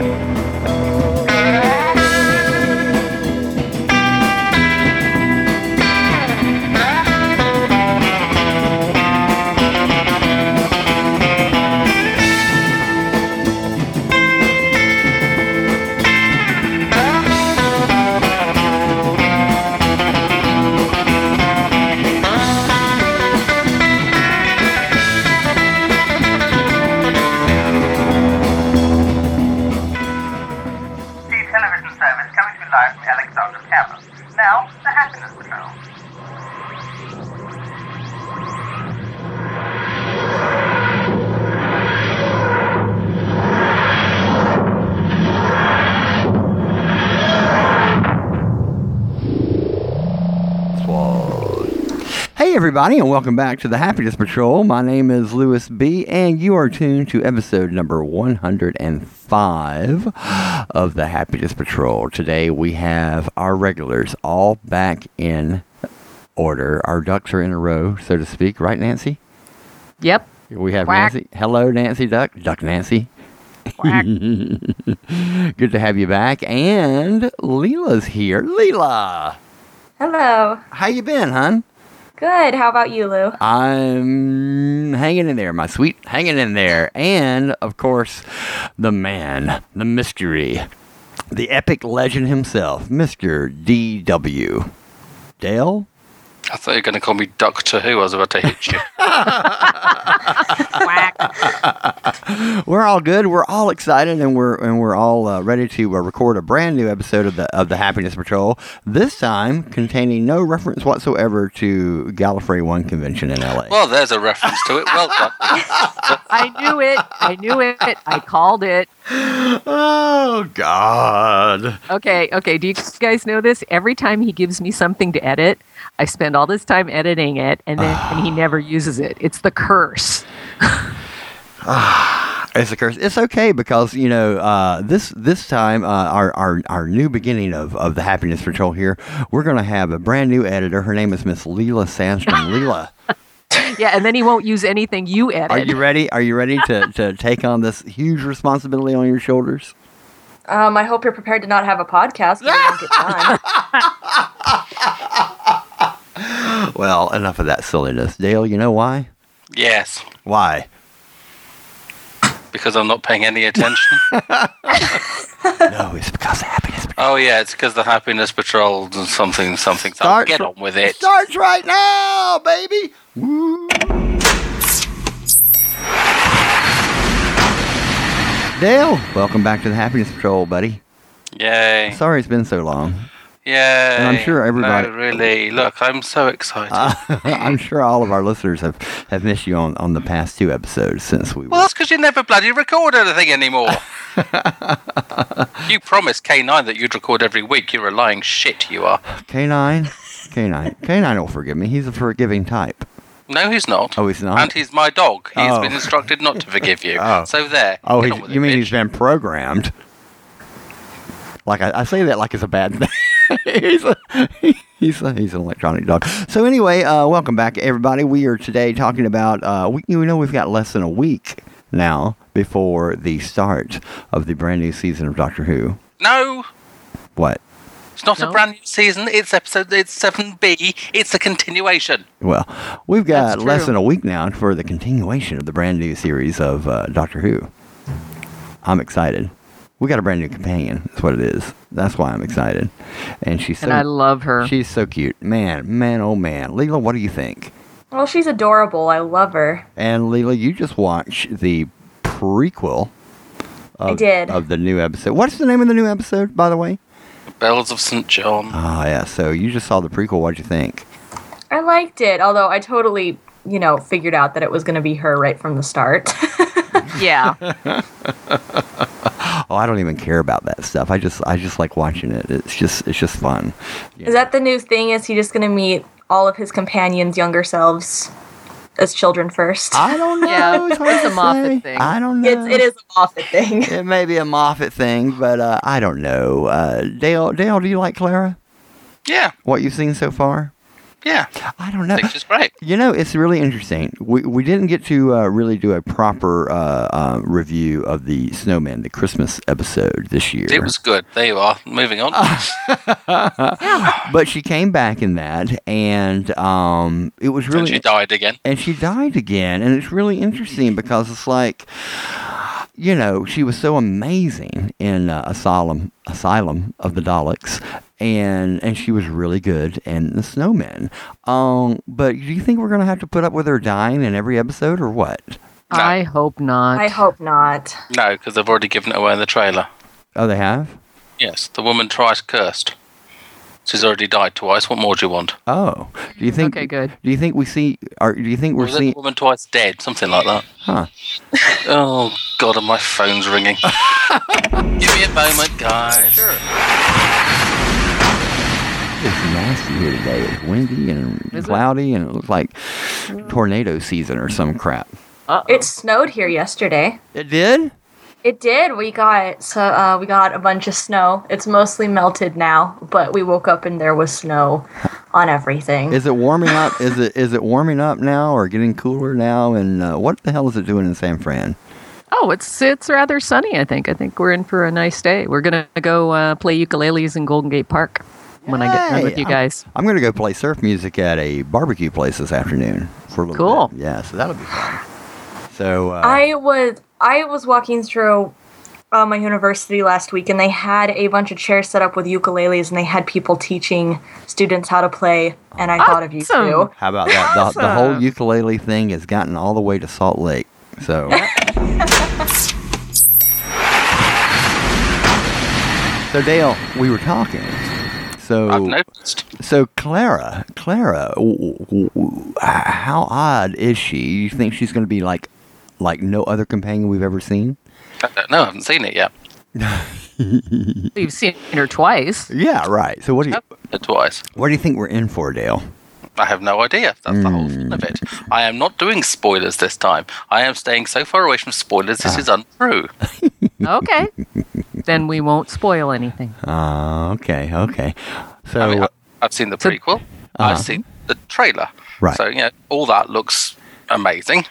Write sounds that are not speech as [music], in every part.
The everybody, and welcome back to the Happiness Patrol. My name is Lewis B., and you are tuned to episode number 105 of the Happiness Patrol. Today, we have our regulars all back in order. Our ducks are in a row, so to speak. Right, Nancy? Yep. We have Quack. Nancy. Hello, Nancy Duck. Duck Nancy. Quack. [laughs] Good to have you back. And Leela's here. Leela, Hello. how you been, hon? Good. How about you, Lou? I'm hanging in there, my sweet, hanging in there. And, of course, the man, the mystery, the epic legend himself, Mr. D.W. Dale? I thought you were going to call me Doctor Who. I was about to hit you. [laughs] Quack. We're all good. We're all excited, and we're and we're all uh, ready to uh, record a brand new episode of the of the Happiness Patrol. This time containing no reference whatsoever to Gallifrey One convention in L.A. well, there's a reference to it. Well done. [laughs] I knew it. I knew it. I called it. oh God! Okay, okay. Do you guys know this? Every time he gives me something to edit, I spend all this time editing it, and then and he never uses it. It's the curse. It's a curse. It's okay because you know uh, this this time uh, our, our our new beginning of, of the Happiness Patrol here. We're gonna have a brand new editor. Her name is Miss Leela Sandstrom. [laughs] Leela, Yeah, and then he won't use anything you edit. are you ready? Are you ready to, to take on this huge responsibility on your shoulders? Um, I hope you're prepared to not have a podcast [laughs] when you don't get done. Well, enough of that silliness, Dale. You know why? Yes, Why? because I'm not paying any attention. [laughs] no, it's because of Happiness Patrol oh, yeah, it's because the Happiness Patrol and something, something. So Start get on with it. starts right now, baby. Woo. Dale, welcome back to the Happiness Patrol, buddy. Yay. Sorry it's been so long. And I'm sure everybody- No, really. Look, I'm so excited. Uh, [laughs] I'm sure all of our listeners have, have missed you on, on the past two episodes since we well, were. that's because you never bloody record anything anymore. [laughs] you promised K9 that you'd record every week. You're a lying shit, you are. K9? K9. K9 will forgive me. He's a forgiving type. No, he's not. Oh, he's not? And he's my dog. He's Oh. been instructed not to forgive you. [laughs] Oh. So there. Oh, Get he's, on with you it, mean bitch. he's been programmed? Like I, I say that like it's a bad thing. [laughs] he's a, he's a, he's an electronic dog. So anyway, uh, welcome back, everybody. We are today talking about. Uh, we you know we've got less than a week now before the start of the brand new season of Doctor Who. No, What? it's not No. a brand new season. It's episode. It's seven B. It's a continuation. Well, we've got less than a week now for the continuation of the brand new series of uh, Doctor Who. I'm excited. We got a brand new companion. That's what it is. That's why I'm excited. And she's so and I love her. she's so cute. Man, man, oh man. Leela, what do you think? well, she's adorable. I love her. And Leela, you just watched the prequel of, I did. of the new episode. What's the name of the new episode, by the way? Bells of St. John. Oh yeah, so you just saw the prequel. What'd you think? I liked it, although I totally, you know, figured out that it was going to be her right from the start. [laughs] yeah. [laughs] Oh, I don't even care about that stuff. I just I just like watching it. It's just it's just fun. Is that the new thing? Is he just going to meet all of his companions' younger selves as children first? I don't know. Yeah, [laughs] it's it's a to Moffat thing. I don't know. it's, it is a Moffat thing. [laughs] It may be a Moffat thing, but uh, I don't know. Uh, Dale, Dale, do you like Clara? Yeah. What you've seen so far? Yeah, I don't know. think she's great. You know, it's really interesting. We we didn't get to uh, really do a proper uh, uh, review of the Snowman, the Christmas episode this year. It was good. There you are. Moving on. [laughs] but she came back in that, and um, it was really. and she died again. and she died again and it's really interesting because it's like you know she was so amazing in uh, asylum asylum of the daleks and and she was really good in the snowman um but do you think we're gonna have to put up with her dying in every episode or what No. I hope not. I hope not. No, because they've already given it away in the trailer. oh they have Yes, the woman twice cursed. She's already died twice. What more do you want? oh do you think Okay, good. do you think we see or do you think we're seeing woman twice dead? Something like that. huh [laughs] Oh God, and my phone's ringing. [laughs] Give me a moment, guys. It's nasty here today. It's windy and Is it? cloudy, and it looks like tornado season or some crap. Uh-oh. It snowed here yesterday. It did. It did. We got so uh, we got a bunch of snow. It's mostly melted now, but we woke up and there was snow on everything. Is it warming up? is it is it warming up now or getting cooler now? And uh, what the hell is it doing in San Fran? Oh, it's it's rather sunny. I think. I think we're in for a nice day. We're gonna go uh, play ukuleles in Golden Gate Park when I get done with you guys. I'm going to go play surf music at a barbecue place this afternoon for a little Cool. bit. Yeah, so that'll be fun. So uh, I was I was walking through uh, my university last week, and they had a bunch of chairs set up with ukuleles, and they had people teaching students how to play. And I thought of you too. how about that? The, the whole ukulele thing has gotten all the way to Salt Lake. So. [laughs] So Dale, we were talking. So I've noticed. So Clara, Clara, how odd is she? You think she's going to be like, like no other companion we've ever seen? I don't know. I haven't seen it yet. [laughs] You've seen her twice. Yeah, right. So what do you, Twice. what do you think we're in for, Dale? I have no idea. That's the whole fun of it. Mm. I am not doing spoilers this time. I am staying so far away from spoilers. This ah. is untrue. Okay. [laughs] then we won't spoil anything. Uh, okay, okay. So I mean, I- I've seen the So- prequel. Uh-huh. I've seen the trailer. Right. So yeah, all that looks amazing.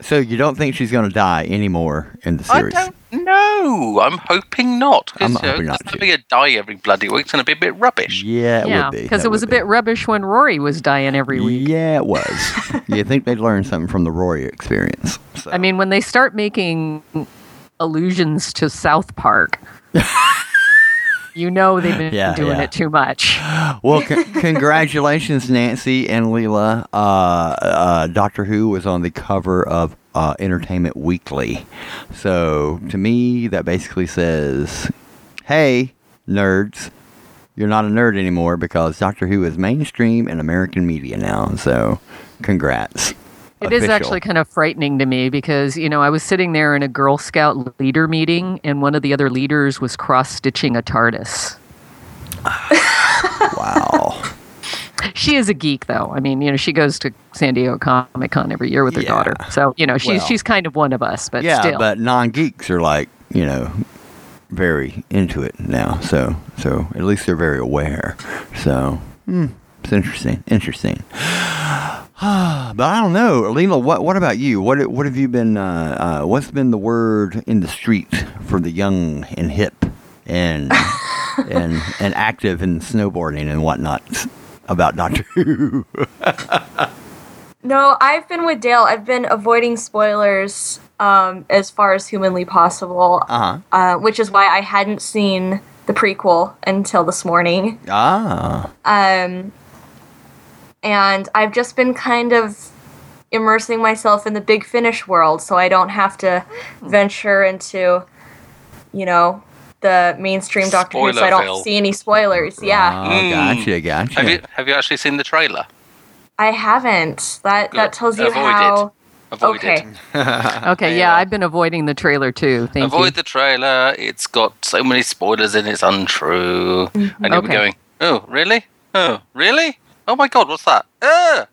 so you don't think she's going to die anymore in the series? I don't know. I'm hoping not. I'm you know, hoping not, Having a die every bloody week's going to be a bit rubbish. Yeah, it yeah, would be. because it was a be. bit rubbish when Rory was dying every week. Yeah, it was. [laughs] you think they'd learn something from the Rory experience? So. I mean, when they start making allusions to South Park, [laughs] you know they've been Yeah, doing yeah. it too much. Well, c- congratulations, Nancy and Leela. Uh, uh, Doctor Who was on the cover of uh, Entertainment Weekly. So, to me, that basically says, hey, nerds, you're not a nerd anymore because Doctor Who is mainstream in American media now. So, congrats. It is Official. actually kind of frightening to me because, you know, I was sitting there in a Girl Scout leader meeting and one of the other leaders was cross stitching a TARDIS. [laughs] Wow. She is a geek, though. I mean, you know, she goes to San Diego Comic Con every year with her Yeah. daughter. So, you know, she's Well. she's kind of one of us, but yeah, still. but non geeks are like, you know, very into it now. So, so at least they're very aware. So, hmm, it's interesting. Interesting. [sighs] but I don't know, Leela. What what about you? What what have you been? Uh, uh, what's been the word in the street for the young and hip and [laughs] and and active in snowboarding and whatnot about Doctor Who? [laughs] No, I've been with Dale. I've been avoiding spoilers um, as far as humanly possible, Uh huh. uh, which is why I hadn't seen the prequel until this morning. Ah. Um, and I've just been kind of immersing myself in the big finish world so I don't have to hmm. venture into, you know, the mainstream Doctor Who so I don't see any spoilers. Yeah. Oh, Mm. gotcha, hmm. gotcha. Have you have you actually seen the trailer? I haven't. That that tells you Avoid it. how Avoid Okay. it. okay, [laughs] yeah, I've been avoiding the trailer too. Thank you. Avoid you. the trailer. It's got so many spoilers in it. it's untrue. Mm-hmm. And you'll be going, Oh, really? Oh, really? Oh my god, what's that? Ah!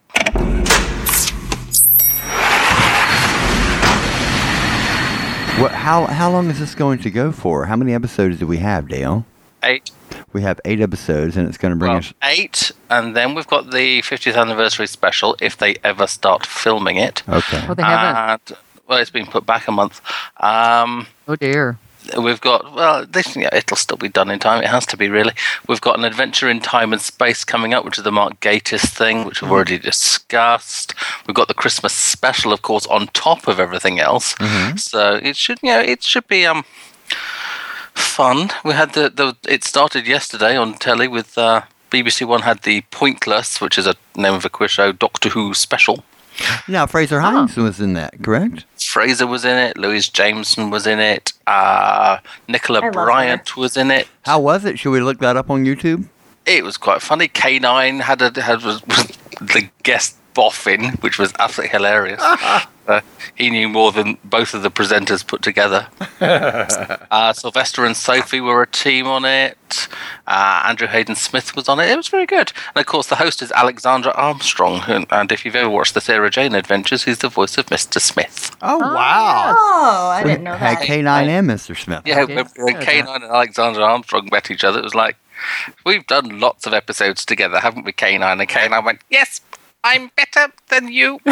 What? How how long is this going to go for? How many episodes do we have, Dale? Eight. We have eight episodes, and it's going to bring Well, us. eight, and then we've got the 50th anniversary special if they ever start filming it. Okay. Oh, they haven't. And, well, it's been put back a month. Um, oh dear. We've got well, this yeah, it'll still be done in time. It has to be really. We've got an adventure in time and space coming up, which is the Mark Gatiss thing, which we've already discussed. We've got the Christmas special, of course, on top of everything else. So it should, you know, it should be um fun. We had the, the it started yesterday on telly with uh, BBC One had the Pointless, which is a name of a quiz show, Doctor Who special. Now, Fraser Hines was in that, correct? Fraser was in it. Louise Jameson was in it. Uh, Nicola I love Bryant was in it. How was it? Should we look that up on YouTube? It was quite funny. K9 had a had was, was the guest boffin, which was absolutely hilarious. [laughs] uh, he knew more than both of the presenters put together. [laughs] uh, Sylvester and Sophie were a team on it. Uh, Andrew Hayden Smith was on it. It was very good. And of course, the host is Alexander Armstrong. And, and if you've ever watched the Sarah Jane Adventures, he's the voice of Mr. Smith. Oh, Oh, wow. Oh, I didn't know Had that. K9 and Mr. Smith. Yeah, when, when. K9 and Alexander Armstrong met each other, it was like, we've done lots of episodes together, haven't we, K9? And K9 went, yes, I'm better than you. [laughs]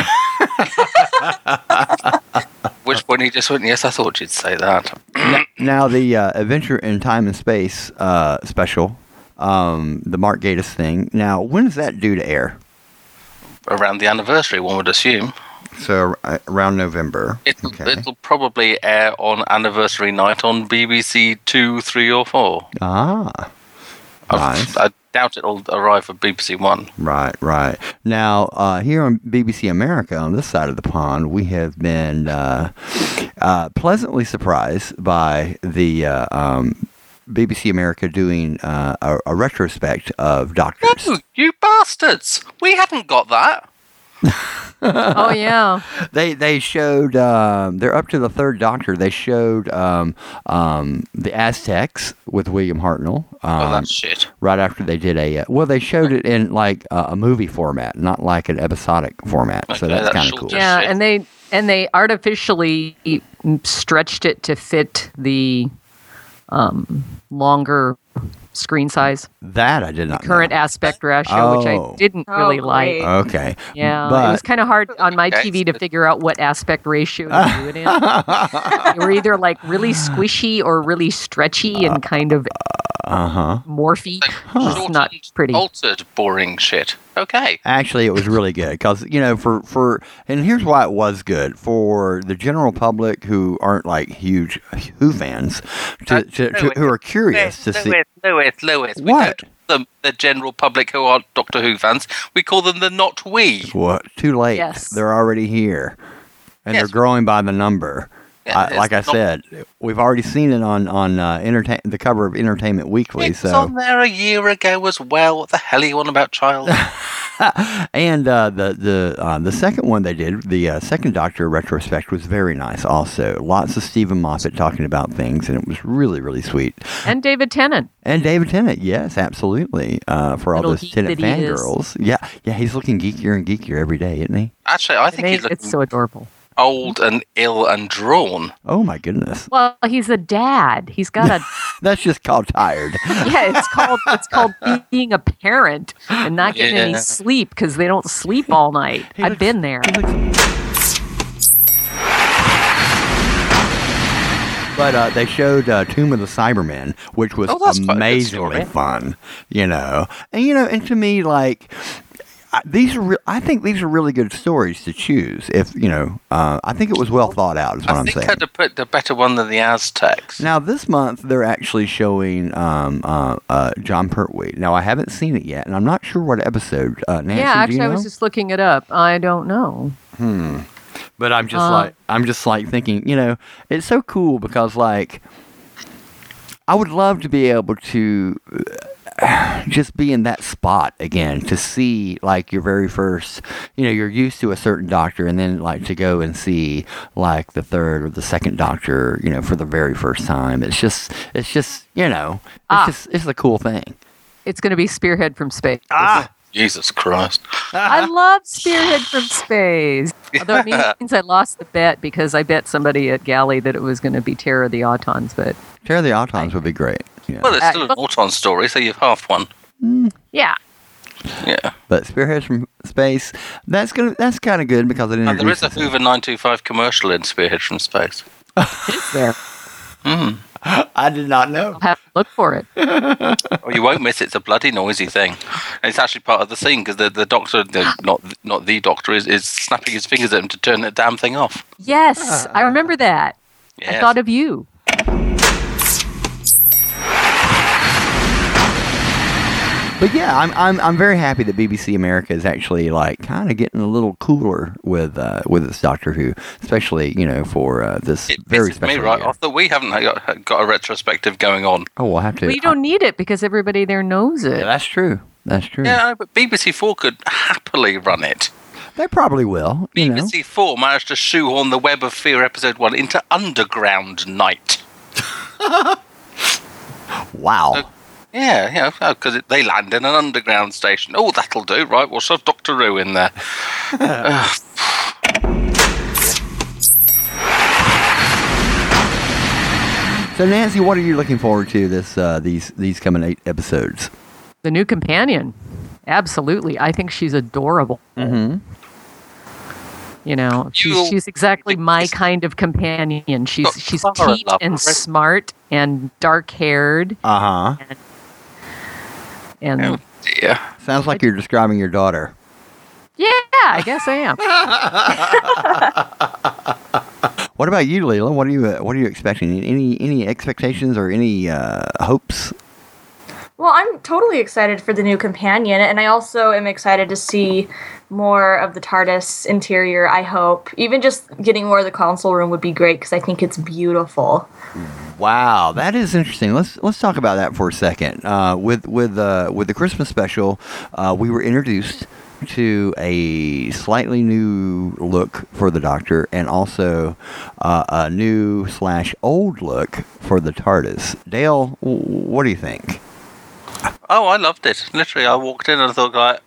Which point he just went, yes, I thought you'd say that. [clears throat] Now, the uh, Adventure in Time and Space uh, special, um, the Mark Gatiss thing. Now, when is that due to air? Around the anniversary, one would assume. So uh, around November. It'll, Okay. it'll probably air on anniversary night on BBC 2, 3, or 4. Ah, I- Nice. I doubt it'll arrive at BBC One. right, right. Now, uh, here on BBC America, on this side of the pond, we have been uh, uh, pleasantly surprised by the uh, um, BBC America doing uh, a, a retrospect of Doctors. No, you bastards! We haven't got that. [laughs] Oh yeah. [laughs] They they showed um, they're up to the third Doctor. They showed um, um, the Aztecs with William Hartnell. Oh, Um, that's shit. right after they did a uh, well, they showed it in like uh, a movie format, not like an episodic format. so that's that's kind of cool. Yeah, shit. and they and they artificially stretched it to fit the um, longer screen size, That I did not. current know. aspect ratio, which Oh. I didn't Oh, really like. Okay. Yeah, but it was kind of hard [laughs] on my Okay. TV to figure out what aspect ratio to do it in. [laughs] they were either like really squishy or really stretchy and kind of uh huh. morphy. Like, It's not pretty. Altered, boring shit. Okay. Actually, it was really good because you know for for and here's why it was good for the general public who aren't like huge Who fans to, Uh, to, to who are curious to see. Lewis, Lewis, Lewis. We What? don't them the general public who aren't Doctor Who fans. We call them the not we. What? Too late. Yes. They're already here, and Yes. they're growing by the number. Yeah, I, like I said, we've already seen it on on uh, entertain the cover of Entertainment Weekly. It was so on there a year ago as well. What the hell are you on about, child? [laughs] and uh, the the uh, the second one they did, the uh, second Doctor retrospect was very nice. Also, lots of Steven Moffat talking about things, and it was really really sweet. And David Tennant. And David Tennant, yes, absolutely, uh, for all Little those Tennant that is. fangirls. Yeah, yeah, he's looking geekier and geekier every day, isn't he? Actually, I think he's looking it's so adorable. Old and ill and drawn. Oh my goodness, Well, he's a dad. He's got a [laughs] that's just called tired. [laughs] yeah. It's called it's called being a parent and not getting any sleep because they don't sleep all night. He I've looks- been there. But uh, they showed uh, Tomb of the Cybermen, which was Oh, that's quite a good amazingly story. fun. You know, and you know, and to me, like I, these are, re- I think these are really good stories to choose. If you know, uh, I think it was well thought out. Is what I am saying. I'd have put the better one than the Aztecs. Now this month they're actually showing um, uh, uh, Jon Pertwee. Now I haven't seen it yet, and I'm not sure what episode. Uh, Nancy, yeah, do actually, you I was just looking it up. I don't know. Hmm. But I'm just Uh, like I'm just like thinking, you know, it's so cool because like I would love to be able to uh, [sighs] just be in that spot again to see like your very first, you know, you're used to a certain doctor and then like to go and see like the third or the second doctor, you know, for the very first time. It's just it's just, you know, it's Ah. just it's a cool thing. It's going to be Spearhead from Space. Ah Jesus Christ. I love Spearhead from Space. Although it means [laughs] I lost the bet because I bet somebody at Galley that it was going to be Terror of the Autons, but Terror of the Autons would be great. Yeah. Well, it's Uh, still an Auton story, so you've half won. Yeah. Yeah. but Spearheads from Space, that's gonna that's kind of good because it And there is a Hoover 925 commercial in Spearhead from Space. It's there. [laughs] I did not know. I'll have to look for it. [laughs] Oh, you won't miss it. It's a bloody noisy thing. And it's actually part of the scene because the, the doctor, the, [gasps] not not the doctor, is, is snapping his fingers at him to turn that damn thing off. Yes, I remember that. I thought of you. But yeah, I'm I'm I'm very happy that BBC America is actually like kind of getting a little cooler with uh, with this Doctor Who, especially you know for uh, this It very pisses special me right year. off that we haven't got, got a retrospective going on. Oh, we'll have to. Well, don't need it because everybody there knows Yeah, it. that's true. That's true. Yeah, but BBC Four could happily run it. They probably will. You know. BBC Four managed to shoehorn the Web of Fear episode one into Underground Night. [laughs] Wow. Yeah, yeah, because they land in an underground station. Oh, that'll do, right? We'll shove Doctor Who in there. Ugh. [sighs] So Nancy, what are you looking forward to this uh, these these coming eight episodes? The new companion. Absolutely. I think she's adorable. Mm-hmm. You know, she's, she's exactly my kind of companion. She's she's Clara petite love, and smart and dark haired Uh huh. And Oh dear. Sounds like you're describing your daughter. yeah, I guess I am. [laughs] What about you, Leela? What are you uh, What are you expecting? Any any expectations or any uh, hopes? Well, I'm totally excited for the new companion, and I also am excited to see more of the TARDIS interior. I hope even just getting more of the console room would be great because I think it's beautiful. Wow, that is interesting. Let's let's talk about that for a second. Uh, with with uh, with the Christmas special, uh, we were introduced to a slightly new look for the Doctor, and also uh, a new slash old look for the TARDIS. Dale, what do you think? Oh, I loved it. Literally, I walked in and I thought, like,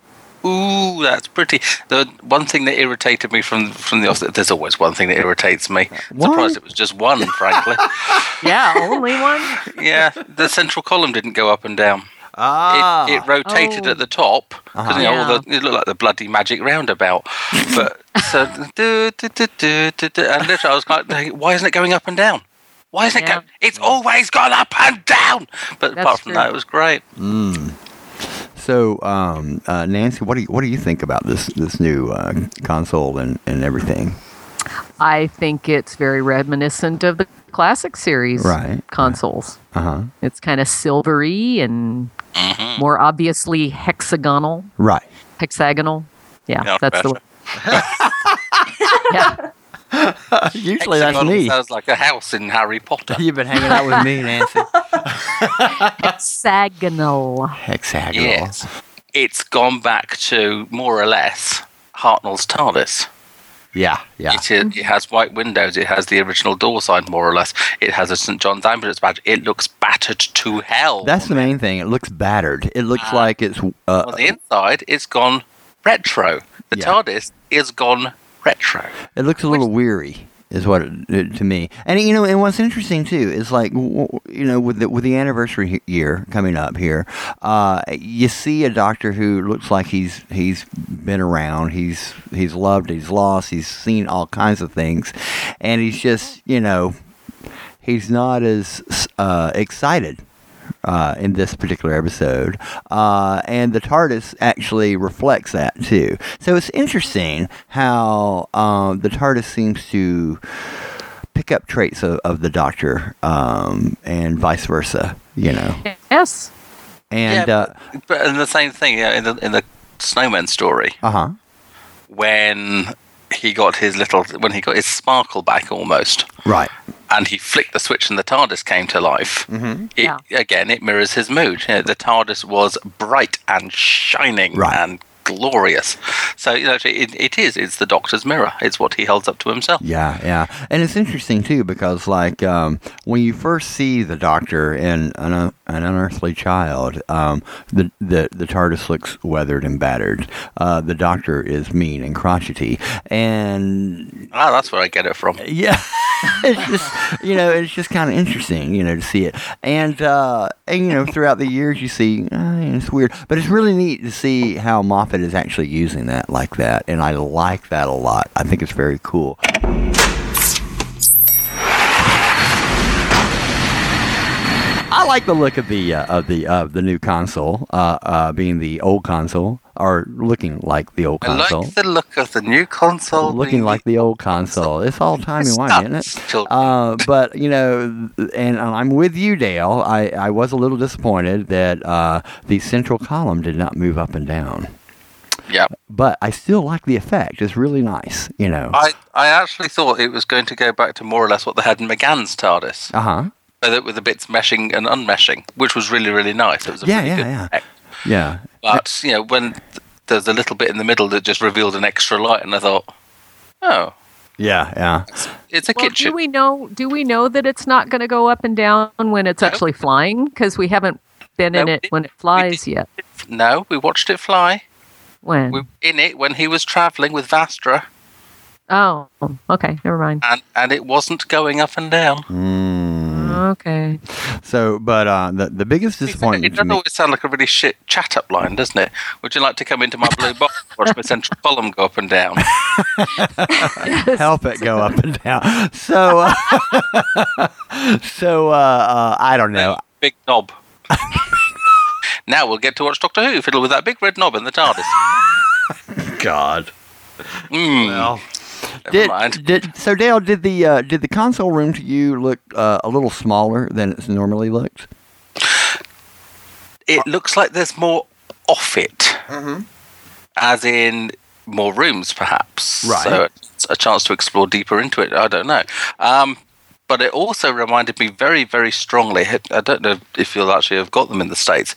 ooh, that's pretty. The one thing that irritated me from from the office, there's always one thing that irritates me. What? Surprised it was just one, frankly. [laughs] yeah, only one. [laughs] yeah, the central column didn't go up and down. Ah, It, it rotated Oh. at the top because you know all the it looked like the bloody magic roundabout. [laughs] But so do, do, do, do, do, do, and literally I was like, why isn't it going up and down? Why isn't it Yeah. going? It's always gone up and down. But That's apart from true. that, it was great. So, um, uh, Nancy, what do you what do you think about this this new uh, console and, and everything? I think it's very reminiscent of the classic series Right. consoles. Uh huh. It's kind of silvery and Mm-hmm. more obviously hexagonal. Right. Hexagonal. Yeah, Yeah, that's the gotcha. [laughs] yeah. [laughs] Usually that's me. Sounds like a house in Harry Potter. [laughs] You've been hanging out with me, [laughs] Nancy. hexagonal. Hexagonal. Yes, it's gone back to more or less Hartnell's TARDIS. Yeah. Yeah. It, is, it has white windows. It has the original door sign, more or less. It has a St John's ambulance badge. It looks battered to hell. That's the main thing. It looks battered. It looks Ah. like it's. Uh, On the inside, it's gone retro. The Yeah. TARDIS is gone retro. it looks a little weary, is what it, it- to me. And you know, and what's interesting too is like you know, with the with the anniversary year coming up here, uh, you see a doctor who looks like he's he's been around. He's he's loved. He's lost. He's seen all kinds of things, and he's just you know, he's not as uh, excited uh, in this particular episode, uh, and the TARDIS actually reflects that too. So it's interesting how um, the TARDIS seems to pick up traits of, of the Doctor, um, and vice versa. You know, Yes. and Yeah, uh But and the same thing yeah, in the in the Snowman story Uh huh, when he got his little when he got his sparkle back almost. right, and he flicked the switch and the TARDIS came to life. Mhm. It, Yeah. Again, it mirrors his mood. You know, the TARDIS was bright and shining Right. and glorious. So you know, it, it is. It's the Doctor's mirror. It's what he holds up to himself. Yeah, yeah, and it's interesting too because like um, when you first see the Doctor in an, un- an unearthly child, um, the, the the TARDIS looks weathered and battered. Uh, the Doctor is mean and crotchety, and Ah, that's where I get it from. yeah. [laughs] it's just you know it's just kind of interesting you know to see it and uh and you know throughout the years you see uh, it's weird but it's really neat to see how moffat is actually using that like that and i like that a lot i think it's very cool I like the look of the uh, of the of the new console, uh, uh, being the old console, or looking like the old console. I like the look of the new console. looking like the old console. It's all [laughs] timey wimey, isn't it? Uh, but you know, and I'm with you, Dale. I, I was a little disappointed that uh, the central column did not move up and down, yeah. but I still like the effect. It's really nice, you know. I, I actually thought it was going to go back to more or less what they had in McGann's TARDIS, Uh huh. with the bits meshing and unmeshing, which was really really nice. It was a Yeah, really yeah, good yeah. effect. Yeah. But you know, when th- there's a little bit in the middle that just revealed an extra light, and I thought, oh, Yeah. Yeah. it's a Well, kitchen. do we know? Do we know that it's not going to go up and down when it's No. actually flying? Because we haven't been in it we- when it flies yet. No, we watched it fly. When? We in it when he was travelling with Vastra, oh, okay. Never mind. and and it wasn't going up and down. Mm. Okay. So, but uh, the the biggest disappointment It doesn't always sound like a really shit chat up line, doesn't it? Would you like to come into my blue box, watch my central column go up and down? [laughs] help it go up and down. So, uh, [laughs] so uh, uh, I don't know. Big knob. [laughs] now we'll get to watch Doctor Who fiddle with that big red knob in the TARDIS. [laughs] God. Mm, Well, never did, mind. did so Dale? Did the uh, did the console room to you look uh, a little smaller than it's normally looked? It looks like there's more off it, as in more rooms, perhaps. Right. So it's a chance to explore deeper into it. I don't know. Um, but it also reminded me very, very strongly. I don't know if you'll actually have got them in the states.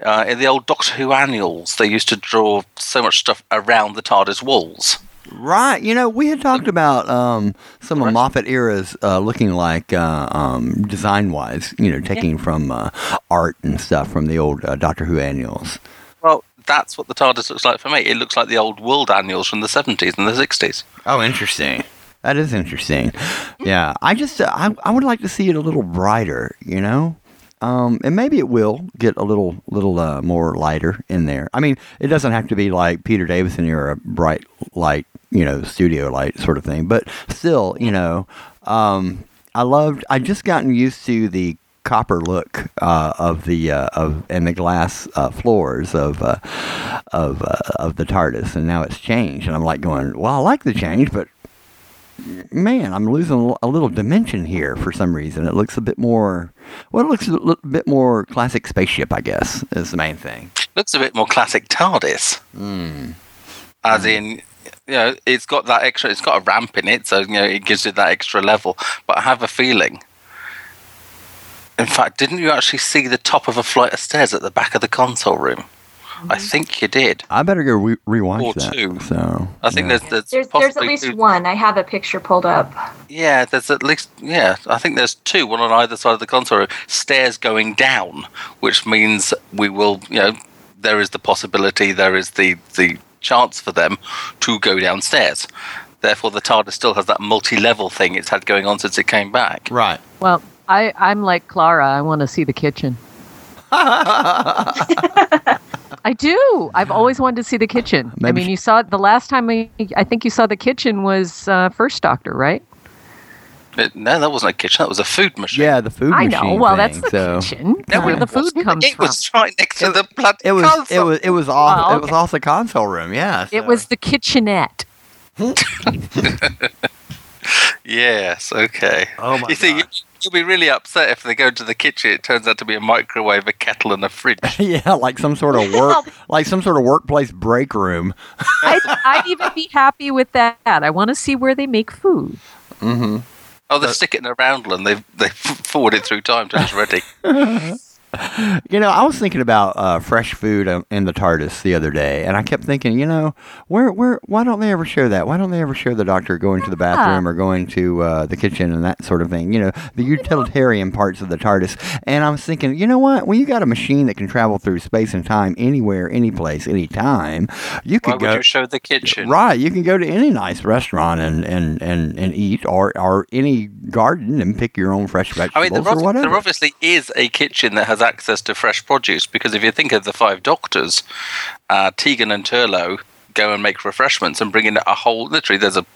Uh, in the old Doctor Who annuals, they used to draw so much stuff around the TARDIS walls. Right. You know, we had talked about um, some of Right. Moffat eras uh, looking like uh, um, design wise. You know, taking from uh, art and stuff from the old uh, Doctor Who annuals. Well, that's what the TARDIS looks like for me. It looks like the old world annuals from the 70s and the 60s. Oh, interesting. That is interesting. Yeah, I just uh, I, I would like to see it a little brighter, you know, um, and maybe it will get a little little uh, more lighter in there. I mean, it doesn't have to be like Peter Davison or a bright light, you know, studio light sort of thing, but still, you know, um, I loved. I just gotten used to the copper look uh, of the uh, of and the glass uh, floors of uh, of uh, of the TARDIS, and now it's changed, and I'm like going, well, I like the change, but man, I'm losing a little dimension here for some reason. It looks a bit more, well, it looks a little bit more classic spaceship, I guess, is the main thing. Looks a bit more classic TARDIS. Hmm. As in, you know, it's got that extra, it's got a ramp in it, so, you know, it gives it that extra level. But I have a feeling. In fact, didn't you actually see the top of a flight of stairs at the back of the console room? I mm-hmm. think you did. I better go re- rewatch Or that. two. So I think yeah. there's there's, There's there's at least two- one. I have a picture pulled up. Yeah, there's at least yeah. I think there's two, one on either side of the console, stairs going down, which means we will, you know, there is the possibility, there is the the chance for them to go downstairs. Therefore, the TARDIS still has that multi-level thing it's had going on since it came back. right. Well, I, I'm like Clara. I want to see the kitchen. I do. I've always wanted to see the kitchen. I mean, sh- you saw it the last time we, I think you saw the kitchen was uh, First Doctor, right? It- no, that wasn't a kitchen. That was a food machine. Yeah, the food I machine. know. Well, thing, that's the so. kitchen. No, where it the food wasn't. comes It from. was right next to It- the bloody It was it was it was off Oh, it was off the console room, yeah. It was the kitchenette. [laughs] Yes. Okay. Oh my You see, you, gosh. you'll be really upset if they go to the kitchen. It turns out to be a microwave, a kettle, and a fridge. [laughs] yeah, like some sort of work like some sort of workplace break room. [laughs] I'd, I'd even be happy with that. I want to see where they make food. Mm-hmm. Oh, they stick it in a roundel and they they [laughs] forward it through time till it's ready. [laughs] You know, I was thinking about uh, fresh food um, in the TARDIS the other day, and I kept thinking, you know, where, where, why don't they ever show that? Why don't they ever show the doctor going to the bathroom or going to uh, the kitchen and that sort of thing? You know, the utilitarian parts of the TARDIS. And I was thinking, you know what? When you got a machine that can travel through space and time anywhere, any place, any time, you Why could would go. you show the kitchen? Right, you can go to any nice restaurant and, and, and, and eat, or, or any garden and pick your own fresh vegetables I mean, there, or whatever. there obviously is a kitchen that has access to fresh produce because if you think of the five doctors, uh, Tegan and Turlough go and make refreshments and bring in a whole. Literally, there's a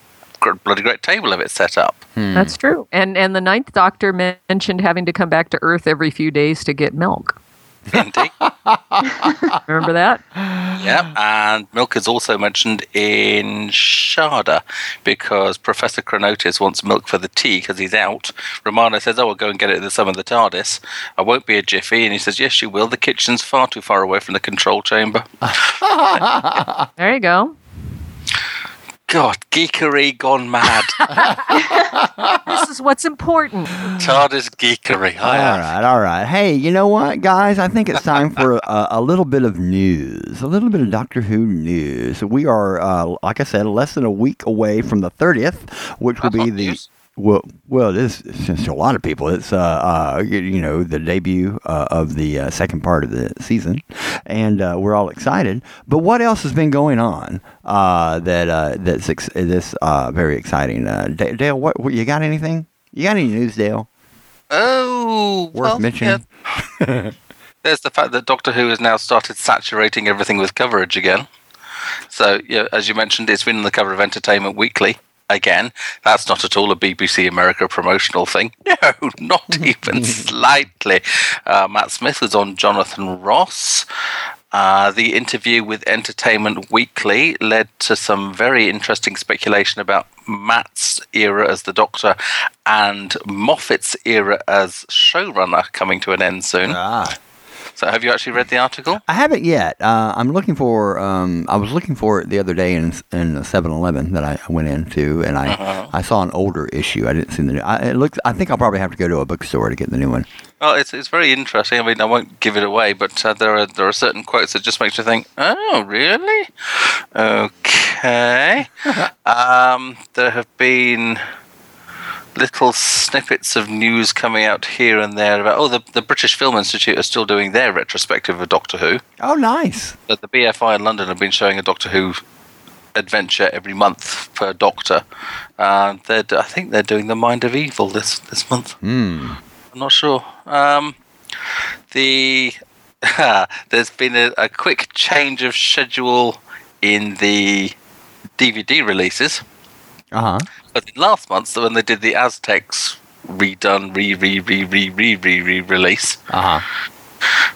bloody great table of it set up. That's true. And and the ninth Doctor mentioned having to come back to Earth every few days to get milk. Indeed. [laughs] Remember that? yeah, and milk is also mentioned in Shada because Professor Chronotis wants milk for the tea because he's out. Romana says, "Oh, I'll go and get it at the some of the TARDIS. I won't be a jiffy." And he says, "Yes, you will. The kitchen's far too far away from the control chamber." [laughs] There you go. God, geekery gone mad. [laughs] This is what's important. TARDIS geekery. All right, all right. Hey, you know what, guys? I think it's time for a, a little bit of news, a little bit of Doctor Who news. We are, uh, like I said, less than a week away from the 30th, which will be the. news. Well, well, it is since a lot of people. It's uh, uh you, know the debut uh, of the uh, second part of the season, and uh, we're all excited. But what else has been going on uh, that uh, that's ex- this uh, very exciting? Uh, Da- Dale, what, what you got? Anything? You got any news, Dale? Oh, Worth well, mentioning. yeah. [laughs] There's the fact that Doctor Who has now started saturating everything with coverage again. So, yeah, as you mentioned, it's been on the cover of Entertainment Weekly again. That's not at all a BBC America promotional thing. [laughs] No, not [laughs] even slightly. Uh, Matt Smith was on Jonathan Ross. Uh, the interview with Entertainment Weekly led to some very interesting speculation about Matt's era as the Doctor and Moffat's era as showrunner coming to an end soon. Ah. So, have you actually read the article? I haven't yet. Uh, I'm looking for. Um, I was looking for it the other day in in a 7-Eleven that I went into, and I I saw an older issue. I didn't see the new. I, it looks. I think I'll probably have to go to a bookstore to get the new one. Well, it's it's very interesting. I mean, I won't give it away, but uh, there are there are certain quotes that just makes you think, "Oh, really? Okay." [laughs] um, there have been little snippets of news coming out here and there about oh, the the British Film Institute are still doing their retrospective of Doctor Who. Oh, nice. But the BFI in London have been showing a Doctor Who adventure every month per Doctor. Uh, they're, I think they're doing the Mind of Evil this this month. Hmm. I'm not sure. Um, the [laughs] there's been a, a quick change of schedule in the DVD releases. Uh huh. But in last month, when they did the Aztecs redone, re re re re re re re release, Uh huh.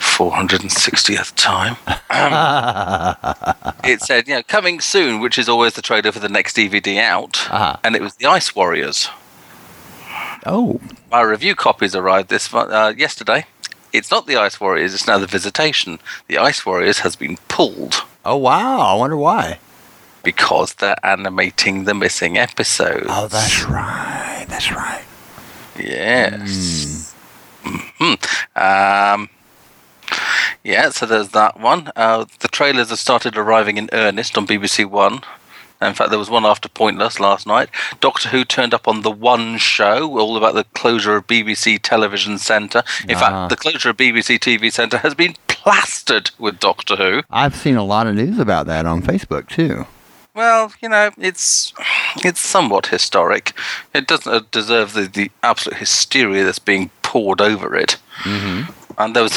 460th time, [laughs] it said, you know, coming soon, which is always the trailer for the next DVD out, Uh-huh. and it was the Ice Warriors. Oh. My review copies arrived this uh, yesterday. It's not the Ice Warriors; it's now the Visitation. The Ice Warriors has been pulled Oh wow. I wonder why. Because they're animating the missing episodes. Oh, that's right. That's right. Yes. Mhm. Um, yeah, so there's that one. Uh, the trailers have started arriving in earnest on BBC One. In fact, there was one after Pointless last night. Doctor Who turned up on the One show, all about the closure of BBC Television Centre. In Ah. fact, the closure of BBC TV Centre has been plastered with Doctor Who. I've seen a lot of news about that on Facebook too. Well, you know, it's it's somewhat historic. It doesn't uh, deserve the, the absolute hysteria that's being poured over it. Mm-hmm. And there was, [laughs]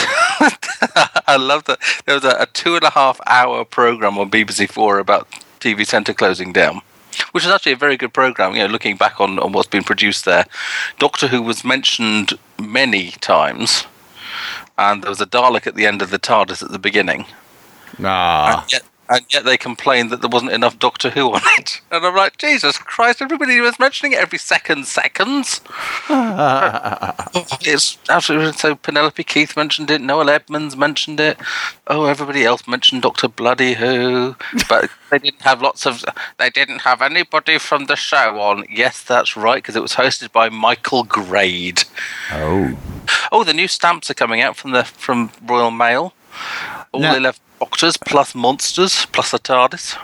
I love that there was a, a two and a half hour program on BBC Four about TV Centre closing down, which is actually a very good program. You know, looking back on, on what's been produced there, Doctor Who was mentioned many times, and there was a Dalek at the end of the TARDIS at the beginning. Ah. Yet, and yet they complained that there wasn't enough Doctor Who on it. [laughs] And I'm like, Jesus Christ, everybody was mentioning it every second seconds. [laughs] it's absolutely so Penelope Keith mentioned it, Noel Edmonds mentioned it. Oh, everybody else mentioned Doctor Bloody Who. But [laughs] they didn't have lots of they didn't have anybody from the show on. Yes, that's right, because it was hosted by Michael Grade. Oh. Oh, the new stamps are coming out from the from Royal Mail. All Now- 11 Doctors plus Monsters plus a TARDIS.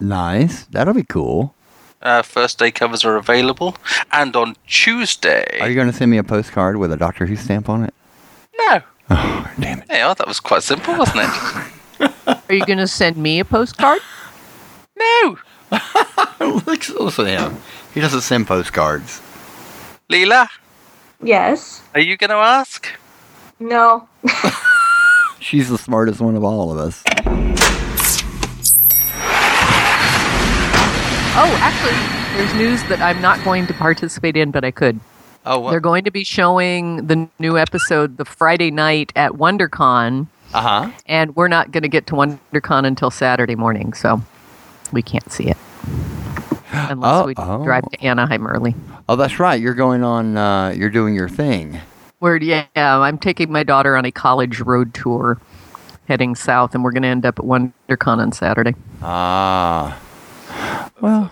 Nice. That'll be cool. Uh, first day covers are available. And on Tuesday. Are you going to send me a postcard with a Doctor Who stamp on it? No. Oh, damn it. Yeah, that was quite simple, wasn't it? [laughs] Are you going to send me a postcard? no. Listen listen to him. He doesn't send postcards. Leela, Yes. are you going to ask? No. [laughs] She's the smartest one of all of us. Oh, actually, there's news that I'm not going to participate in, but I could. Oh, They're going to be showing the new episode the Friday night at WonderCon, Uh huh. and we're not going to get to WonderCon until Saturday morning, so we can't see it unless [gasps] Oh, we oh. drive to Anaheim early. Oh, that's right. You're going on. Uh, you're doing your thing. Where, yeah, I'm taking my daughter on a college road tour, heading south, and we're going to end up at WonderCon on Saturday. Ah. Well,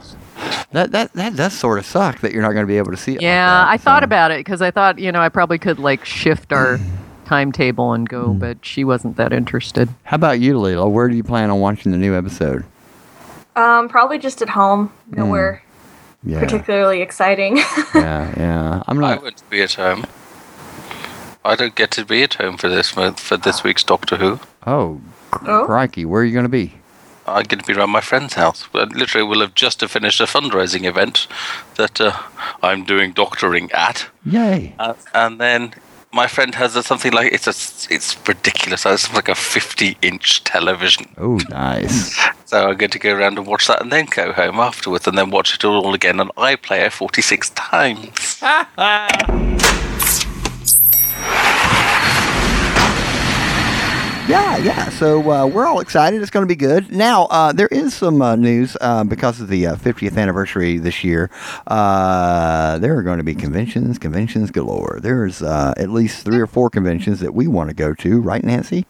that that that does sort of suck that you're not going to be able to see it. like Yeah, that, I thought about it because I thought, you know, I probably could like shift our [clears throat] timetable and go, but she wasn't that interested. How about you, Leela? Where do you plan on watching the new episode? Um, probably just at home. Nowhere Yeah. particularly exciting. [laughs] yeah, yeah. I'm I not. won't be at home. I don't get to be at home for this for this week's Doctor Who. Oh, Oh. crikey! Where are you going to be? I'm going to be around my friend's house. Literally, we'll have just finished a fundraising event that uh, I'm doing doctoring at, Yay! uh, and then my friend has a, something like it's a it's ridiculous. It's like a 50 inch television. Oh, nice. [laughs] So I'm going to go around and watch that, and then go home afterwards, and then watch it all again on iPlayer 46 times. [laughs] Yeah, yeah. So uh, we're all excited. It's going to be good. Now, uh, there is some uh, news uh, because of the uh, 50th anniversary this year. Uh, there are going to be conventions, conventions galore. There's uh, at least three or four conventions that we want to go to, right, Nancy?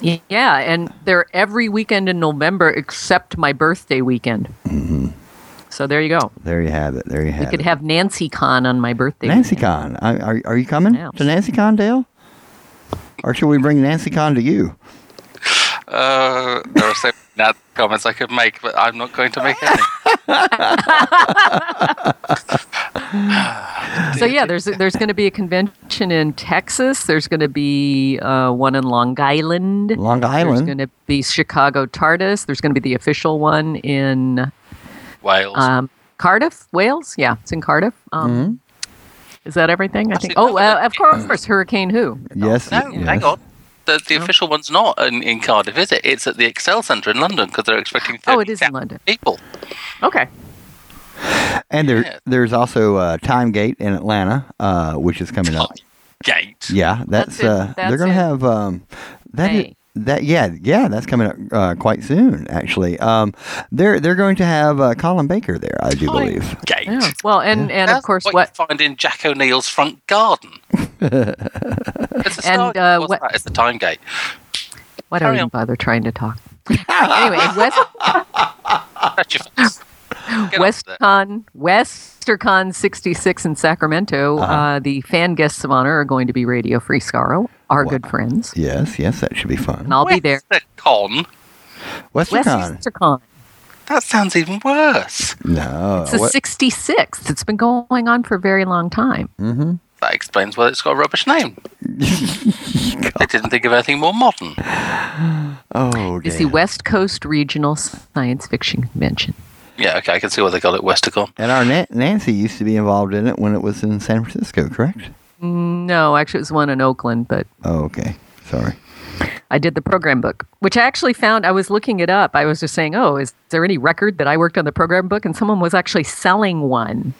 Yeah, and they're every weekend in November except my birthday weekend. So there you go. There you have it. There you have We have could it. have Nancy Con on my birthday. Nancy weekend. Con. Are, are, you coming to Nancy Con, Dale? Or should we bring Nancy Con to you? Uh, there are so many comments I could make, but I'm not going to make any. [laughs] So yeah, there's there's going to be a convention in Texas. There's going to be uh, one in Long Island. Long Island. There's going to be Chicago TARDIS. There's going to be the official one in Wales. um, Cardiff, Wales. Yeah, it's in Cardiff. Um, Mm-hmm. Is that everything? I think. Oh, no, uh, of course, Hurricane Who. Yes. no, yes. hang on. The, the official one's not in, in Cardiff, is it? It's at the Excel Centre in London because they're expecting Oh, it is in London. people. Okay. And there, Yeah. there's also uh, Time Gate in Atlanta, uh, which is coming up. Gate. Yeah, that's, That's in- uh, they're going to have um, that. i- May. That yeah, yeah, that's coming up uh, quite soon. Actually, um, they're they're going to have uh, Colin Baker there, I do believe. Gate. Yeah. Well, and and That's of course, what, what you find in Jack O'Neill's front garden. [laughs] it's And, uh, What's what- that? It's the time gate. why don't even bother trying to talk? [laughs] anyway, West That's your face. Get off there. WestCon, WesterCon 66 in Sacramento. Uh-huh. uh the fan guests of honor are going to be Radio Free Skaro, our good friends, Yes, yes, that should be fun. and I'll be there. Con. WesterCon. WesterCon. That sounds even worse. No, It's the 66th. It's been going on for a very long time. mm-hmm. That explains why it's got a rubbish name. [laughs] they didn't think of anything more modern. Oh, It's the. West Coast Regional Science Fiction Convention. Yeah, okay, I can see why they got it Westercon. and our Na- Nancy used to be involved in it when it was in San Francisco, correct? No, actually, it was one in Oakland, but Oh, okay. Sorry. I did the program book, which I actually found. I was looking it up. I was just saying, oh, is there any record that I worked on the program book? And someone was actually selling one.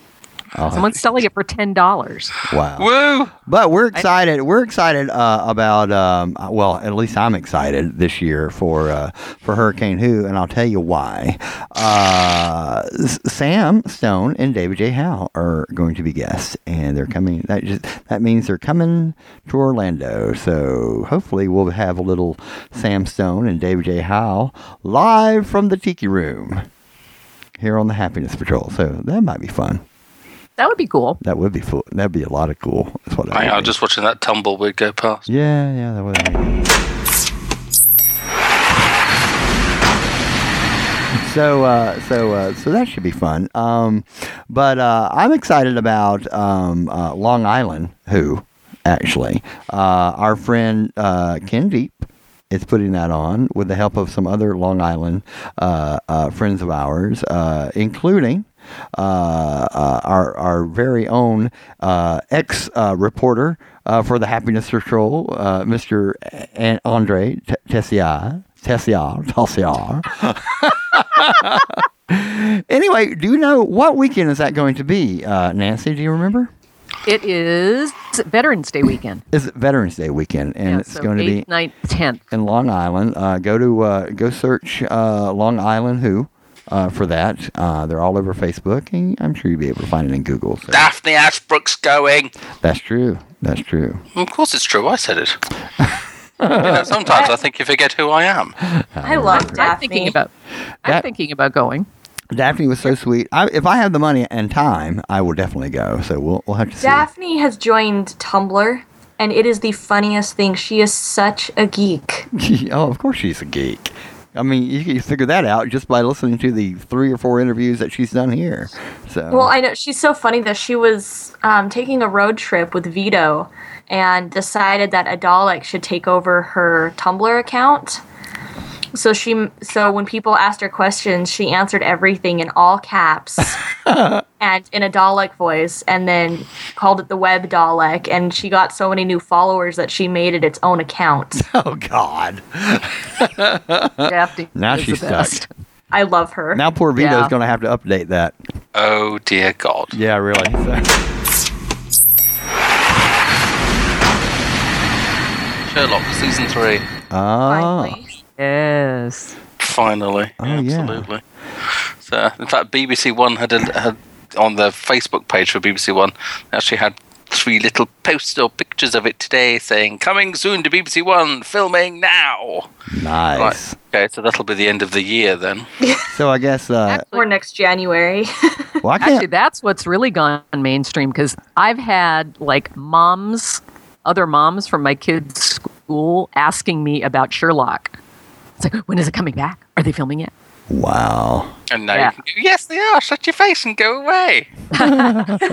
I'll have Someone's selling it for ten dollars. wow. Woo! But we're excited. We're excited uh, about. Um, well, at least I'm excited this year for uh, for Hurricane Who, and I'll tell you why. Uh, Sam Stone and David J. Howe are going to be guests, and they're coming. That just that means they're coming to Orlando. So hopefully we'll have a little Sam Stone and David J. Howe live from the Tiki Room here on the Happiness Patrol. So that might be fun. That would be cool. That would be cool. That'd be a lot of cool. That's what I, I I was just watching that tumbleweed go past. Yeah, yeah, that would. Be. [laughs] So, uh, so, uh, so that should be fun. Um, but uh, I'm excited about um, uh, Long Island. Who, actually, uh, our friend uh, Ken Deep is putting that on with the help of some other Long Island uh, uh, friends of ours, uh, including our our very own uh, ex uh, reporter uh, for the Happiness Patrol, uh, Mr. Andre T- Tessier. Tessier. Tessier. [laughs] anyway, do you know what weekend is that going to be, uh, Nancy? Do you remember? It is Veterans Day weekend. [clears throat] It's Veterans Day weekend, and Yeah, it's so going to be 9th, 10th. in Long Island. Uh, go to uh, go search uh, Long Island Who uh, for that. Uh, they're all over Facebook, and I'm sure you'll be able to find it in Google. So Daphne Ashbrook's going. that's true. That's true. Of course, it's true. I said it. [laughs] you know, sometimes I think you forget who I am. I love I'm Daphne. thinking about. I'm That- thinking about going. Daphne was so sweet. I, if I have the money and time, I will definitely go. So we'll we'll have to see. Daphne has joined Tumblr, and it is the funniest thing. She is such a geek. [laughs] oh, of course she's a geek. I mean, you can figure that out just by listening to the three or four interviews that she's done here. So Well, I know she's so funny that she was um, taking a road trip with Vito and decided that a Dalek should take over her Tumblr account. So she, so when people asked her questions, she answered everything in all caps [laughs] and in a Dalek voice, and then called it the Web Dalek. And she got so many new followers that she made it its own account. [laughs] oh God, [laughs] Daphne now she's stuck. I love her. Now poor Vito's Yeah. going to have to update that. Oh dear God. Yeah, really. Sherlock season three. Oh, Finally. Yes. Finally. Oh, yeah. Absolutely. So, in fact, BBC One had, a, had on the Facebook page for BBC One actually had three little posts or pictures of it today saying "Coming soon to BBC One, filming now." nice. Right. Okay, so that'll be the end of the year then. [laughs] So I guess uh, Or next January. [laughs] well, Actually, that's what's really gone mainstream because I've had like moms, other moms from my kids' school asking me about Sherlock. It's like, when is it coming back? Are they filming it? Wow. And now Yeah. you can go, yes, they are. Shut your face and go away. [laughs]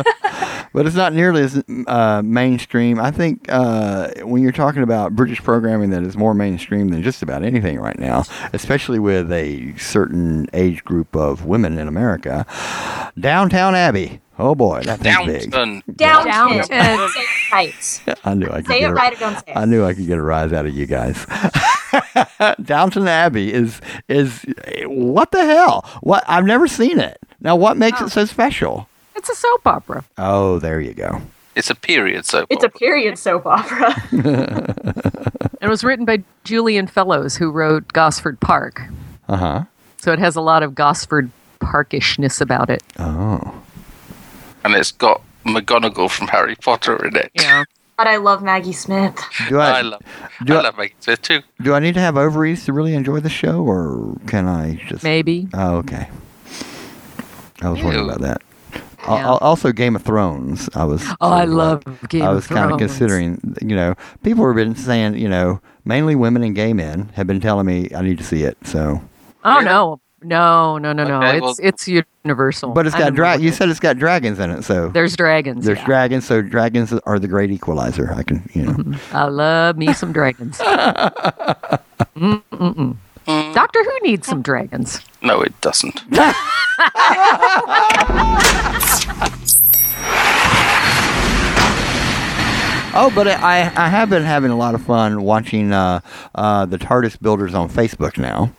But it's not nearly as uh, mainstream. I think uh, when you're talking about British programming that is more mainstream than just about anything right now, especially with a certain age group of women in America, Downtown Abbey. Oh boy, that thing's big. Downton. Downton. Downton. Say it right. [laughs] I knew I could Say get it a, right or don't say it. I knew I could get a rise out of you guys. [laughs] [laughs] Downton Abbey is is what the hell? What I've never seen it. Now, what makes it so special? It's a soap opera. Oh, there you go. It's a period soap. It's a opera. period soap opera. [laughs] It was written by Julian Fellowes, who wrote Gosford Park. Uh huh. So it has a lot of Gosford Parkishness about it. Oh. and it's got McGonagall from Harry Potter in it. Yeah. [laughs] but I love Maggie Smith. Do I, I love, do I I- love Maggie Smith too. do I need to have ovaries to really enjoy the show, or can I just? Maybe. Oh, okay. I was wondering Ew. about that. Yeah. Also, Game of Thrones. I was. Oh, sort uh, I of love like- Game I was kind of considering. You know, people have been saying. You know, mainly women and gay men have been telling me I need to see it. So, Oh Really? no, no, no, no, no. Okay, it's well- it's universal. but it's got don't dra- You it- said it's got dragons in it. So there's dragons. there's yeah. dragons. So dragons are the great equalizer. I can. You know. I love me some dragons. [laughs] Mm-mm-mm. Doctor Who needs some dragons. No, it doesn't. [laughs] Oh, but I I have been having a lot of fun watching uh, uh, the TARDIS builders on Facebook now,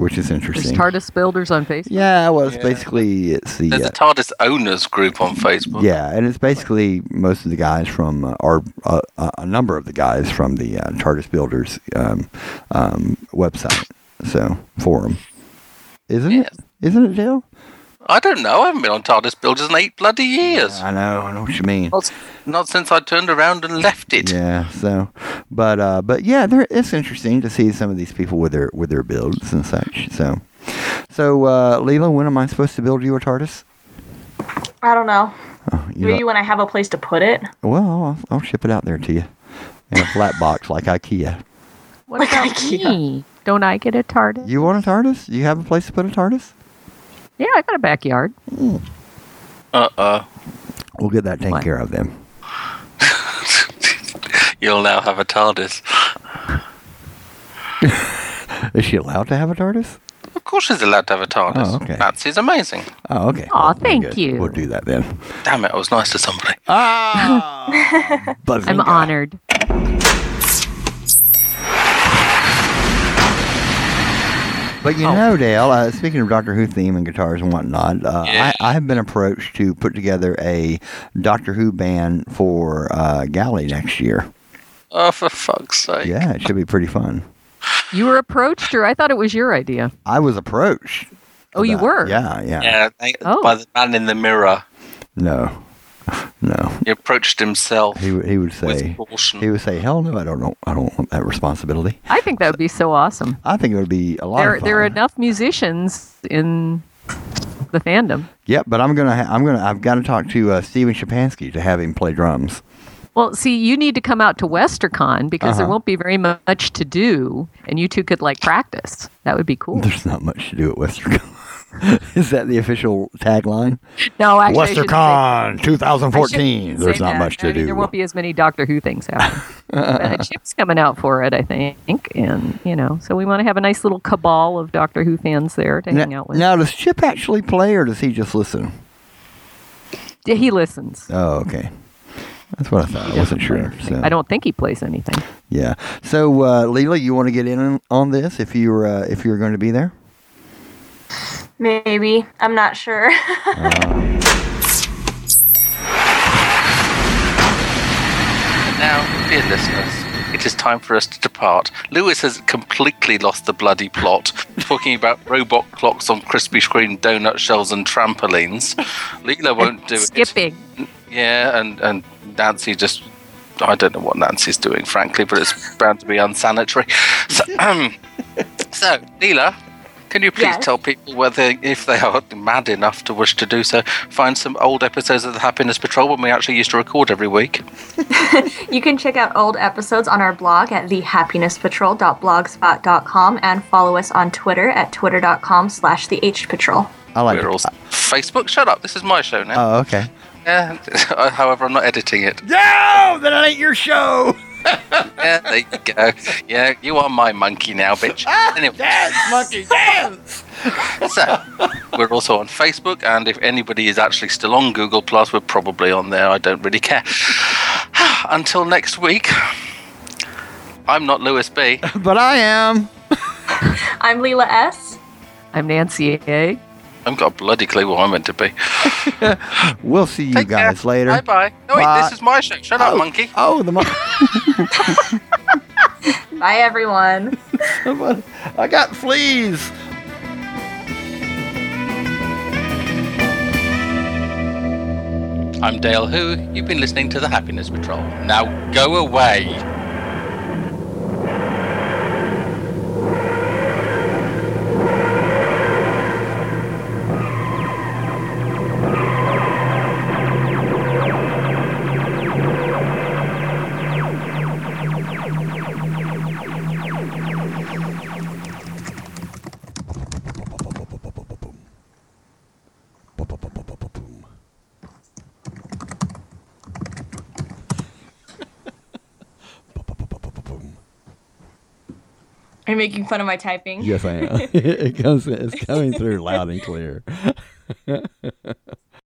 which is There's interesting. TARDIS builders on Facebook. yeah, well, it's Yeah. basically it's the There's uh, a TARDIS owners group on Facebook. yeah, and it's basically most of the guys from uh, or uh, uh, a number of the guys from the uh, TARDIS builders um, um, website, so forum, isn't Yes. it? Isn't it, Dale? I don't know. I haven't been on TARDIS builders in eight bloody years. I know, I know what you mean. Not, not since I turned around and left it. Yeah. So, but uh, but yeah, there, it's interesting to see some of these people with their with their builds and such. So, so uh, Leela, when am I supposed to build you a TARDIS? I don't know. Oh, you Maybe when I have a place to put it. well, I'll, I'll ship it out there to you in a flat box like IKEA. What Like about IKEA. me? Don't I get a TARDIS? You want a TARDIS? You have a place to put a TARDIS? Yeah, I got a backyard. Uh uh We'll get that taken What? care of then. [laughs] You'll now have a TARDIS. [laughs] Is she allowed to have a TARDIS? Of course, she's allowed to have a TARDIS. Oh, okay. Nancy's amazing. Oh, okay. Aw, Well, very thank good. you. We'll do that then. Damn it, I was nice to somebody. Ah, [laughs] I'm honored. But you Oh. know, Dale, uh, speaking of Doctor Who theme and guitars and whatnot, uh, Yeah. I, I have been approached to put together a Doctor Who band for uh, Gally next year. Oh, for fuck's sake. Yeah, it should be pretty fun. You were approached, or I thought it was your idea. I was approached. Oh, you about- were? Yeah, yeah. Yeah, they- Oh. by the man in the mirror. No, no. He approached himself He would he would say with he would say, "Hell no, I don't know. I don't want that responsibility." I think that would be so awesome. I think it would be a lot There, of fun. there are enough musicians in the fandom. Yep, but I'm gonna ha- I'm gonna I've got to talk to uh, Steven Shapansky to have him play drums. Well, see, you need to come out to WesterCon because there Uh-huh. won't be very much to do, and you two could like practice. That would be cool. There's not much to do at WesterCon. [laughs] [laughs] Is that the official tagline? No, actually, I shouldn't say- WesterCon 2014. There's not that. much to I mean, do. There won't be as many Doctor Who things happening. [laughs] but uh, Chip's coming out for it, I think, and you know, so we want to have a nice little cabal of Doctor Who fans there to hang out with. now, does Chip actually play or does he just listen? He listens. Oh, okay. That's what I thought. I wasn't sure. So. I don't think he plays anything. Yeah. So, uh, Leela, you want to get in on- on this if you're uh, if you're going to be there? Maybe. I'm not sure. [laughs] And now, dear listeners, it is time for us to depart. Lewis has completely lost the bloody plot, talking about robot clocks on Krispy Kreme donut shells and trampolines. [laughs] Leela won't do it. Skipping. Yeah, and, and Nancy just. I don't know what Nancy's doing, frankly, but it's bound to be unsanitary. So, um, [clears throat] so Leela, can you please Yes. tell people whether, if they are mad enough to wish to do so, find some old episodes of the Happiness Patrol when we actually used to record every week? [laughs] you can check out old episodes on our blog at thehappinesspatrol.blogspot.com and follow us on Twitter at twitter.com slash thehpatrol. I like. We're it. also Facebook. Shut up! This is my show now. Oh, okay. yeah. [laughs] However, I'm not editing it. No, that ain't your show. [laughs] [laughs] Yeah, there you go. Yeah, you are my monkey now, bitch. Ah, anyway, Dance, monkey, dance. [laughs] so we're also on Facebook, and if anybody is actually still on Google Plus, we're probably on there. I don't really care. [sighs] Until next week, I'm not Lewis B. [laughs] But I am. I'm Leela S. I'm Nancy A. I've got a bloody clue what I'm meant to be. [laughs] We'll see you Take care. guys later. Bye bye. No, wait, Bye. this is my show. Shut up, Oh, monkey. Oh, the monkey. [laughs] [laughs] Bye, everyone. I got fleas. I'm Dale Who. You've been listening to the Happiness Patrol. Now go away. Making fun of my typing? Yes, I am. [laughs] it comes. It's coming through loud and clear. [laughs]